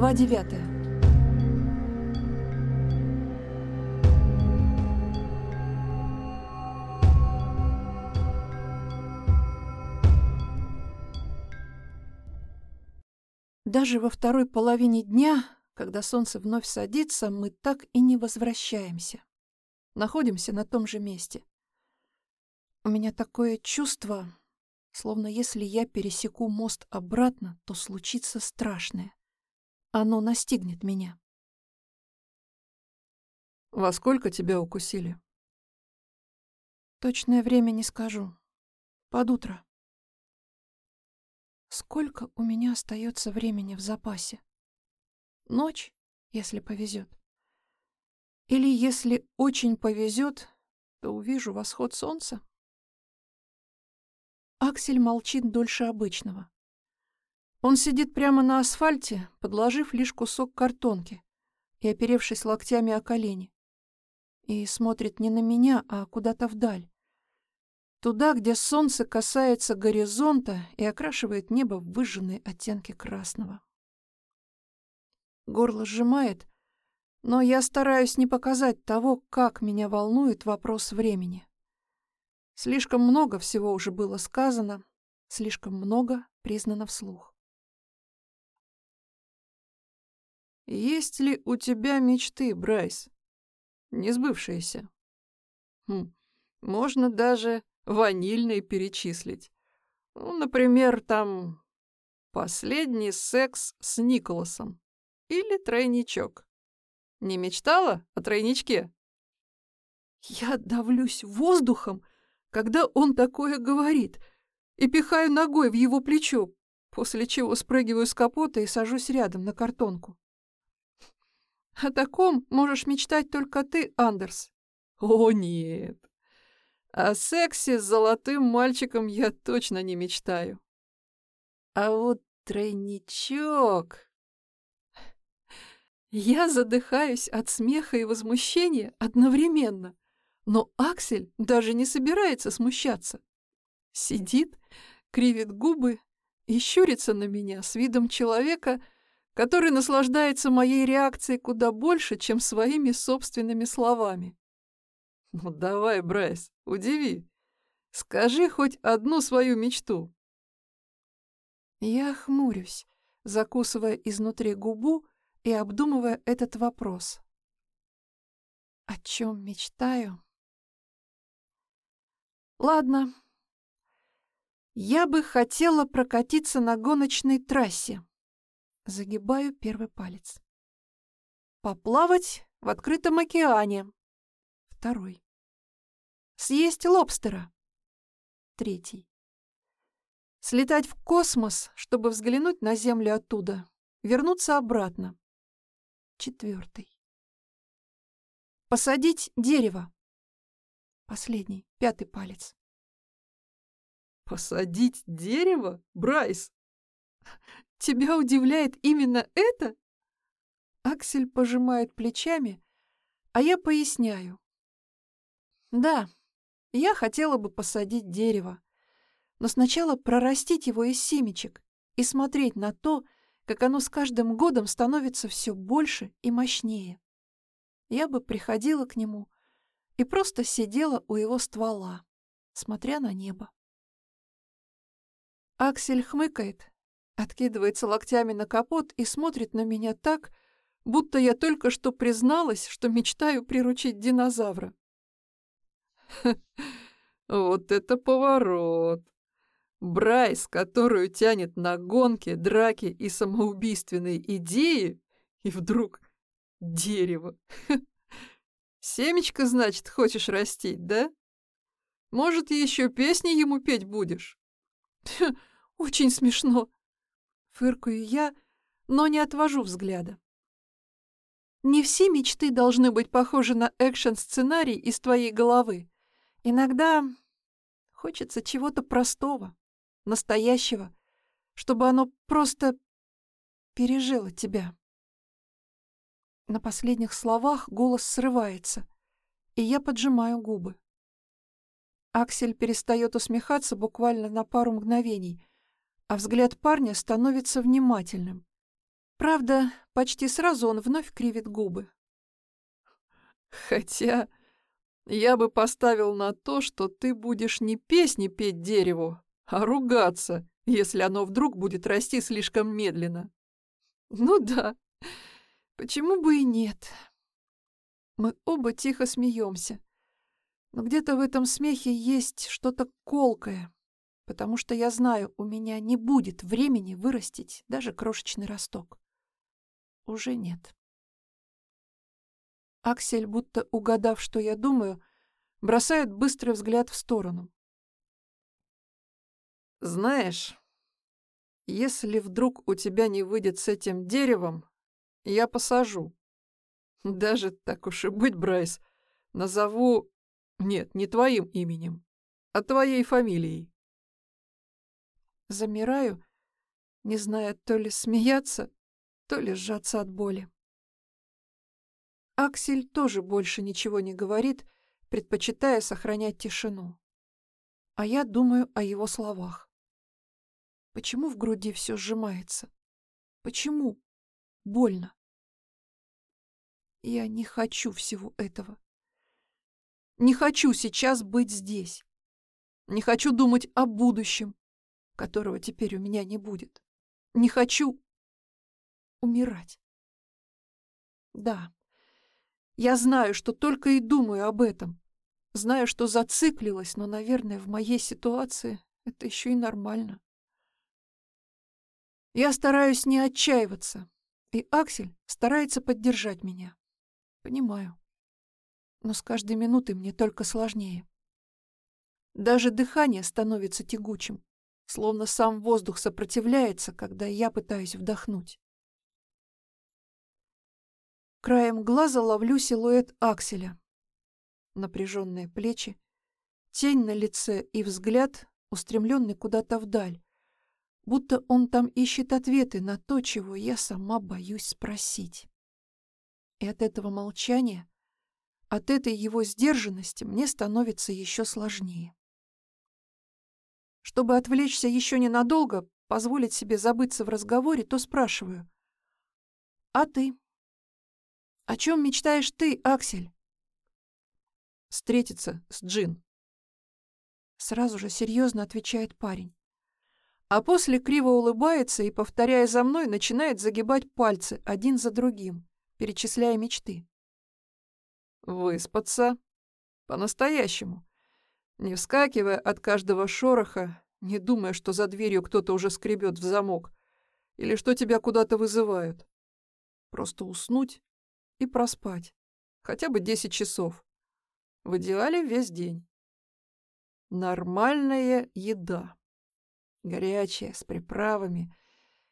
Глава девятая. Даже во второй половине дня, когда солнце вновь садится, мы так и не возвращаемся. Находимся на том же месте. У меня такое чувство, словно если я пересеку мост обратно, то случится страшное. Оно настигнет меня. «Во сколько тебя укусили?» Точное время не скажу. Под утро. Сколько у меня остается времени в запасе? Ночь, если повезет. Или если очень повезет, то увижу восход солнца. Аксель молчит дольше обычного. Он сидит прямо на асфальте, подложив лишь кусок картонки и оперевшись локтями о колени. И смотрит не на меня, а куда-то вдаль. Туда, где солнце касается горизонта и окрашивает небо в выжженные оттенки красного. Горло сжимает, но я стараюсь не показать того, как меня волнует вопрос времени. Слишком много всего уже было сказано, слишком много признано вслух. Есть ли у тебя мечты, Брайс? Не сбывшиеся? Хм, можно даже ванильные перечислить. Ну, например, там «Последний секс с Николасом» или «Тройничок». Не мечтала о тройничке? Я давлюсь воздухом, когда он такое говорит, и пихаю ногой в его плечо, после чего спрыгиваю с капота и сажусь рядом на картонку. О таком можешь мечтать только ты, Андерс. О, нет. О сексе с золотым мальчиком я точно не мечтаю. А вот тройничок... Я задыхаюсь от смеха и возмущения одновременно, но Аксель даже не собирается смущаться. Сидит, кривит губы и щурится на меня с видом человека, который наслаждается моей реакцией куда больше, чем своими собственными словами. Ну давай, Брайс, удиви. Скажи хоть одну свою мечту. Я хмурюсь, закусывая изнутри губу и обдумывая этот вопрос. О чем мечтаю? Ладно. Я бы хотела прокатиться на гоночной трассе. Загибаю первый палец. Поплавать в открытом океане. Второй. Съесть лобстера. Третий. Слетать в космос, чтобы взглянуть на Землю оттуда. Вернуться обратно. Четвертый. Посадить дерево. Последний, пятый палец. Посадить дерево, Брайс? Тебя удивляет именно это? Аксель пожимает плечами, а я поясняю. Да, я хотела бы посадить дерево, но сначала прорастить его из семечек и смотреть на то, как оно с каждым годом становится все больше и мощнее. Я бы приходила к нему и просто сидела у его ствола, смотря на небо. Аксель хмыкает, откидывается локтями на капот и смотрит на меня так, будто я только что призналась, что мечтаю приручить динозавра. Вот это поворот! Брайс, которую тянет на гонки, драки и самоубийственные идеи, и вдруг дерево. Семечко, значит, хочешь растить, да? Может, еще песни ему петь будешь? Очень смешно. Фыркаю я, но не отвожу взгляда. Не все мечты должны быть похожи на экшн-сценарий из твоей головы. Иногда хочется чего-то простого, настоящего, чтобы оно просто пережило тебя. На последних словах голос срывается, и я поджимаю губы. Аксель перестает усмехаться буквально на пару мгновений, а взгляд парня становится внимательным. Правда, почти сразу он вновь кривит губы. Хотя я бы поставил на то, что ты будешь не песни петь дереву, а ругаться, если оно вдруг будет расти слишком медленно. Ну да, почему бы и нет. Мы оба тихо смеемся. Но где-то в этом смехе есть что-то колкое, потому что я знаю, у меня не будет времени вырастить даже крошечный росток. Уже нет. Аксель, будто угадав, что я думаю, бросает быстрый взгляд в сторону. «Знаешь, если вдруг у тебя не выйдет с этим деревом, я посажу. Даже так уж и быть, Брайс, назову... Нет, не твоим именем, а твоей фамилией». Замираю, не зная то ли смеяться, то ли сжаться от боли. Аксель тоже больше ничего не говорит, предпочитая сохранять тишину. А я думаю о его словах. Почему в груди все сжимается? Почему? Больно. Я не хочу всего этого. Не хочу сейчас быть здесь. Не хочу думать о будущем, которого теперь у меня не будет. Не хочу умирать. Да, я знаю, что только и думаю об этом. Знаю, что зациклилась, но, наверное, в моей ситуации это еще и нормально. Я стараюсь не отчаиваться, и Аксель старается поддержать меня. Понимаю. Но с каждой минутой мне только сложнее. Даже дыхание становится тягучим, словно сам воздух сопротивляется, когда я пытаюсь вдохнуть. Краем глаза ловлю силуэт Акселя. Напряженные плечи, тень на лице и взгляд, устремленный куда-то вдаль, будто он там ищет ответы на то, чего я сама боюсь спросить. И от этого молчания, от этой его сдержанности мне становится еще сложнее. Чтобы отвлечься еще ненадолго, позволить себе забыться в разговоре, то спрашиваю. «А ты?» О чем мечтаешь ты, Аксель? Встретиться с Джин. Сразу же серьезно отвечает парень. А после криво улыбается и, повторяя за мной, начинает загибать пальцы один за другим, перечисляя мечты. Выспаться. По-настоящему. Не вскакивая от каждого шороха, не думая, что за дверью кто-то уже скребет в замок, или что тебя куда-то вызывают. Просто уснуть и проспать. Хотя бы 10 часов. В идеале весь день. Нормальная еда. Горячая, с приправами.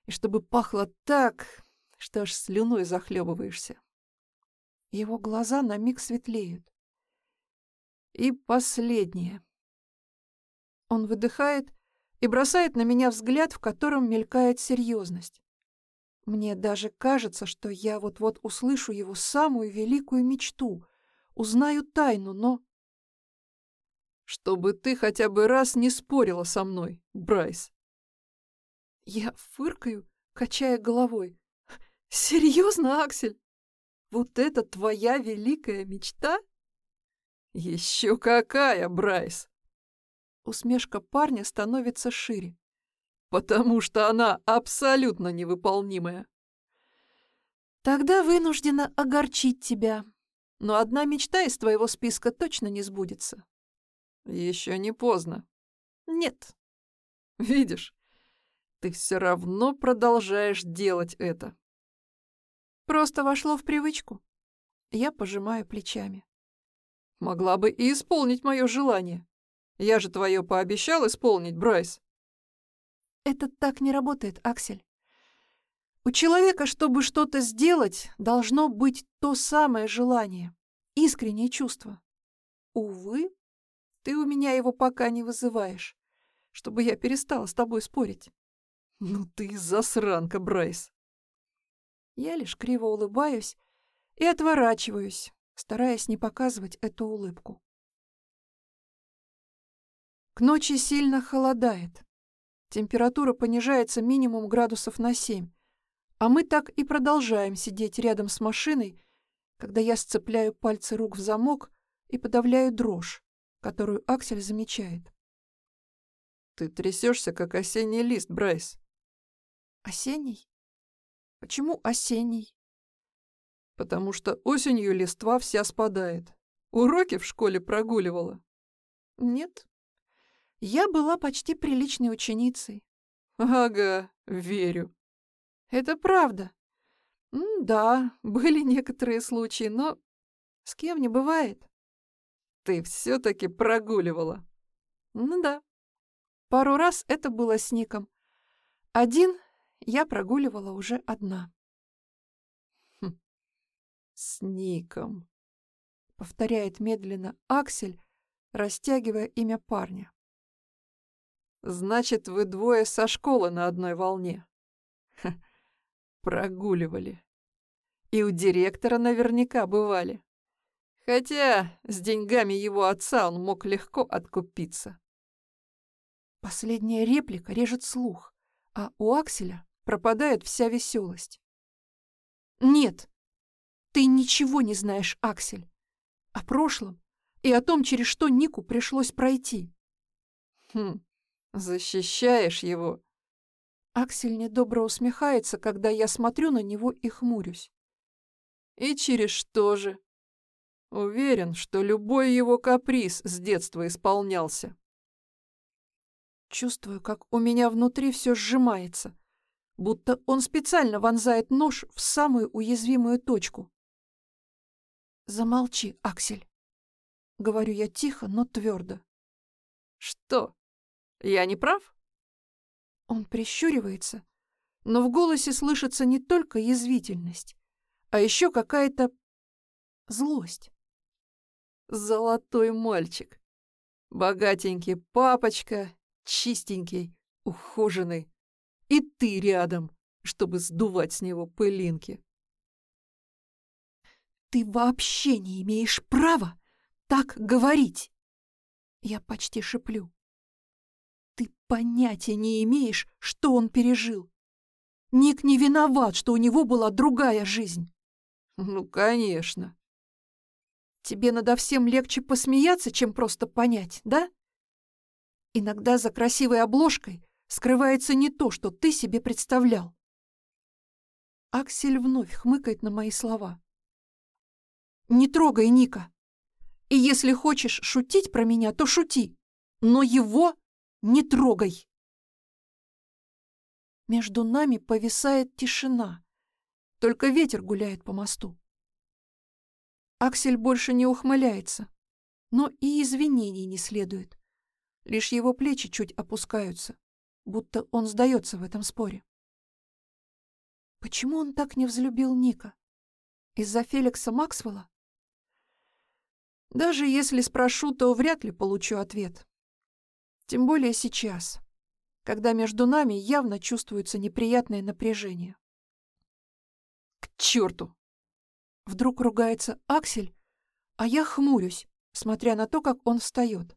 И чтобы пахло так, что аж слюной захлебываешься. Его глаза на миг светлеют. И последнее. Он выдыхает и бросает на меня взгляд, в котором мелькает серьезность. Мне даже кажется, что я вот-вот услышу его самую великую мечту, узнаю тайну, но... Чтобы ты хотя бы раз не спорила со мной, Брайс. Я фыркаю, качая головой. Серьезно, Аксель? Вот это твоя великая мечта? Еще какая, Брайс! Усмешка парня становится шире потому что она абсолютно невыполнимая. Тогда вынуждена огорчить тебя. Но одна мечта из твоего списка точно не сбудется. Еще не поздно. Нет. Видишь, ты все равно продолжаешь делать это. Просто вошло в привычку. Я пожимаю плечами. Могла бы и исполнить мое желание. Я же твою пообещал исполнить, Брайс. Это так не работает, Аксель. У человека, чтобы что-то сделать, должно быть то самое желание, искреннее чувство. Увы, ты у меня его пока не вызываешь, чтобы я перестала с тобой спорить. Ну ты засранка, Брайс. Я лишь криво улыбаюсь и отворачиваюсь, стараясь не показывать эту улыбку. К ночи сильно холодает. Температура понижается минимум градусов на 7, А мы так и продолжаем сидеть рядом с машиной, когда я сцепляю пальцы рук в замок и подавляю дрожь, которую Аксель замечает. «Ты трясешься, как осенний лист, Брайс». «Осенний? Почему осенний?» «Потому что осенью листва вся спадает. Уроки в школе прогуливала?» «Нет. Я была почти приличной ученицей». «Ага, верю». «Это правда. М да, были некоторые случаи, но с кем не бывает». «Ты все-таки прогуливала?» «Ну да. Пару раз это было с Ником. Один я прогуливала уже одна. «С Ником», — повторяет медленно Аксель, растягивая имя парня. «Значит, вы двое со школы на одной волне?» Ха, прогуливали. И у директора наверняка бывали. Хотя с деньгами его отца он мог легко откупиться. Последняя реплика режет слух, а у Акселя пропадает вся веселость. «Нет, ты ничего не знаешь, Аксель. О прошлом и о том, через что Нику пришлось пройти». «Хм, защищаешь его?» Аксель недобро усмехается, когда я смотрю на него и хмурюсь. «И через что же?» Уверен, что любой его каприз с детства исполнялся. Чувствую, как у меня внутри все сжимается, будто он специально вонзает нож в самую уязвимую точку. «Замолчи, Аксель», — говорю я тихо, но твердо. «Что? Я не прав?» Он прищуривается, но в голосе слышится не только язвительность, а еще какая-то злость. Золотой мальчик. Богатенький папочка чистенький, ухоженный. И ты рядом, чтобы сдувать с него пылинки. Ты вообще не имеешь права так говорить. Я почти шеплю. Ты понятия не имеешь, что он пережил. Ник не виноват, что у него была другая жизнь. Ну, конечно. Тебе надо всем легче посмеяться, чем просто понять, да? Иногда за красивой обложкой скрывается не то, что ты себе представлял. Аксель вновь хмыкает на мои слова. «Не трогай Ника. И если хочешь шутить про меня, то шути, но его не трогай». Между нами повисает тишина, только ветер гуляет по мосту. Аксель больше не ухмыляется, но и извинений не следует. Лишь его плечи чуть опускаются, будто он сдается в этом споре. Почему он так не взлюбил Ника? Из-за Феликса Максвелла? Даже если спрошу, то вряд ли получу ответ. Тем более сейчас, когда между нами явно чувствуется неприятное напряжение. «К черту!» Вдруг ругается Аксель, а я хмурюсь, смотря на то, как он встает.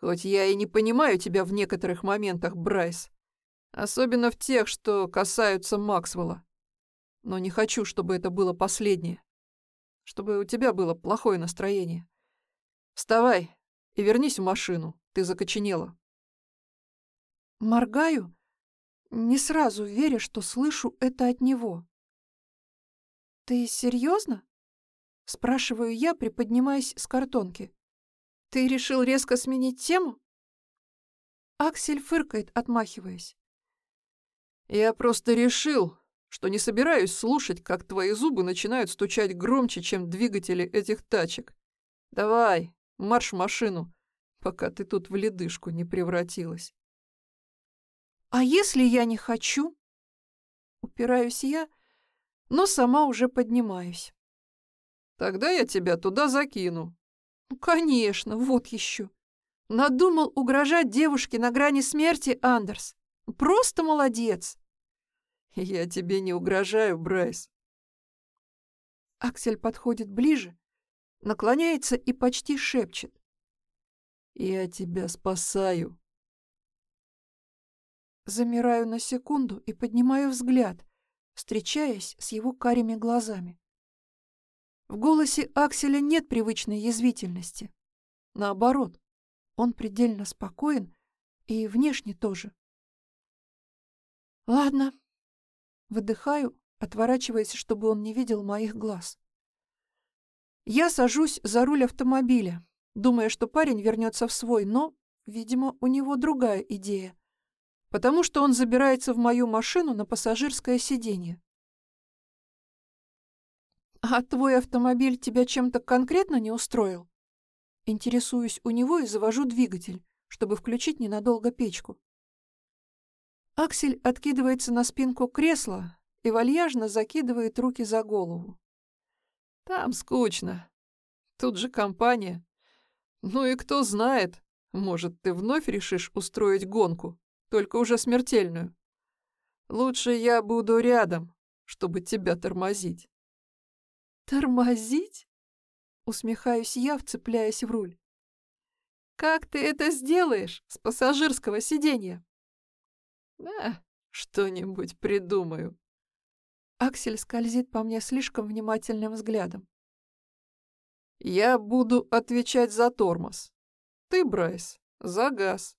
Хоть я и не понимаю тебя в некоторых моментах, Брайс. Особенно в тех, что касаются Максвелла. Но не хочу, чтобы это было последнее. Чтобы у тебя было плохое настроение. Вставай и вернись в машину. Ты закоченела. Моргаю, не сразу веря, что слышу это от него. «Ты серьезно?» — спрашиваю я, приподнимаясь с картонки. Ты решил резко сменить тему? Аксель фыркает, отмахиваясь. Я просто решил, что не собираюсь слушать, как твои зубы начинают стучать громче, чем двигатели этих тачек. Давай, марш в машину, пока ты тут в ледышку не превратилась. А если я не хочу? Упираюсь я, но сама уже поднимаюсь. Тогда я тебя туда закину, ну, конечно, вот еще. Надумал угрожать девушке на грани смерти, Андерс. Просто молодец. Я тебе не угрожаю, Брайс. Аксель подходит ближе, наклоняется и почти шепчет. Я тебя спасаю. Замираю на секунду и поднимаю взгляд, встречаясь с его карими глазами. В голосе Акселя нет привычной язвительности. Наоборот, он предельно спокоен и внешне тоже. Ладно. Выдыхаю, отворачиваясь, чтобы он не видел моих глаз. Я сажусь за руль автомобиля, думая, что парень вернется в свой, но, видимо, у него другая идея, потому что он забирается в мою машину на пассажирское сиденье. «А твой автомобиль тебя чем-то конкретно не устроил?» Интересуюсь у него и завожу двигатель, чтобы включить ненадолго печку. Аксель откидывается на спинку кресла и вальяжно закидывает руки за голову. «Там скучно. Тут же компания. Ну и кто знает, может, ты вновь решишь устроить гонку, только уже смертельную. Лучше я буду рядом, чтобы тебя тормозить». «Тормозить?» — усмехаюсь я, вцепляясь в руль. «Как ты это сделаешь с пассажирского сиденья?» Да, что-нибудь придумаю. Аксель скользит по мне слишком внимательным взглядом. Я буду отвечать за тормоз. Ты, Брайс, за газ.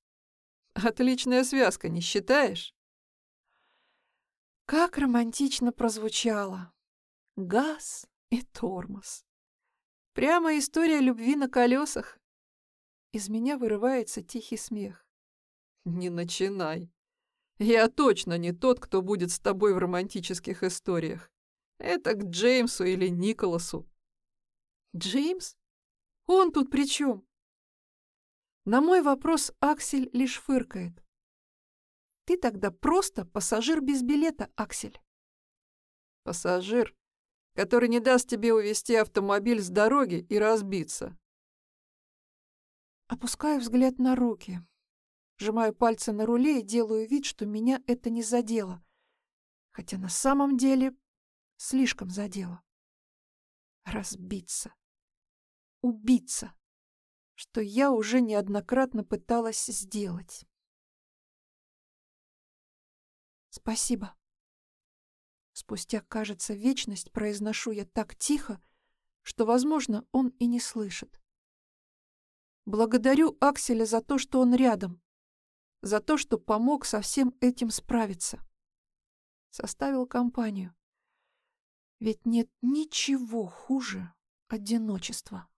Отличная связка, не считаешь? Как романтично прозвучало. Газ и тормоз. Прямо история любви на колесах. Из меня вырывается тихий смех. Не начинай. Я точно не тот, кто будет с тобой в романтических историях. Это к Джеймсу или Николасу. Джеймс? Он тут при чем? На мой вопрос Аксель лишь фыркает. Ты тогда просто пассажир без билета, Аксель. Пассажир, который не даст тебе увести автомобиль с дороги и разбиться. Опускаю взгляд на руки. Сжимаю пальцы на руле и делаю вид, что меня это не задело. Хотя на самом деле слишком задело. Разбиться. Убиться. Что я уже неоднократно пыталась сделать. Спасибо. Спустя, кажется, вечность произношу я так тихо, что, возможно, он и не слышит. Благодарю Акселя за то, что он рядом, за то, что помог со всем этим справиться. Составил компанию. Ведь нет ничего хуже одиночества.